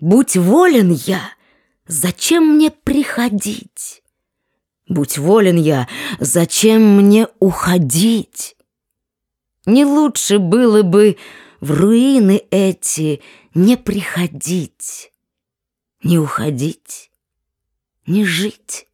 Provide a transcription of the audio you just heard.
Будь волен я, зачем мне приходить? Будь волен я, зачем мне уходить? Не лучше было бы в руины эти не приходить, не уходить, не жить.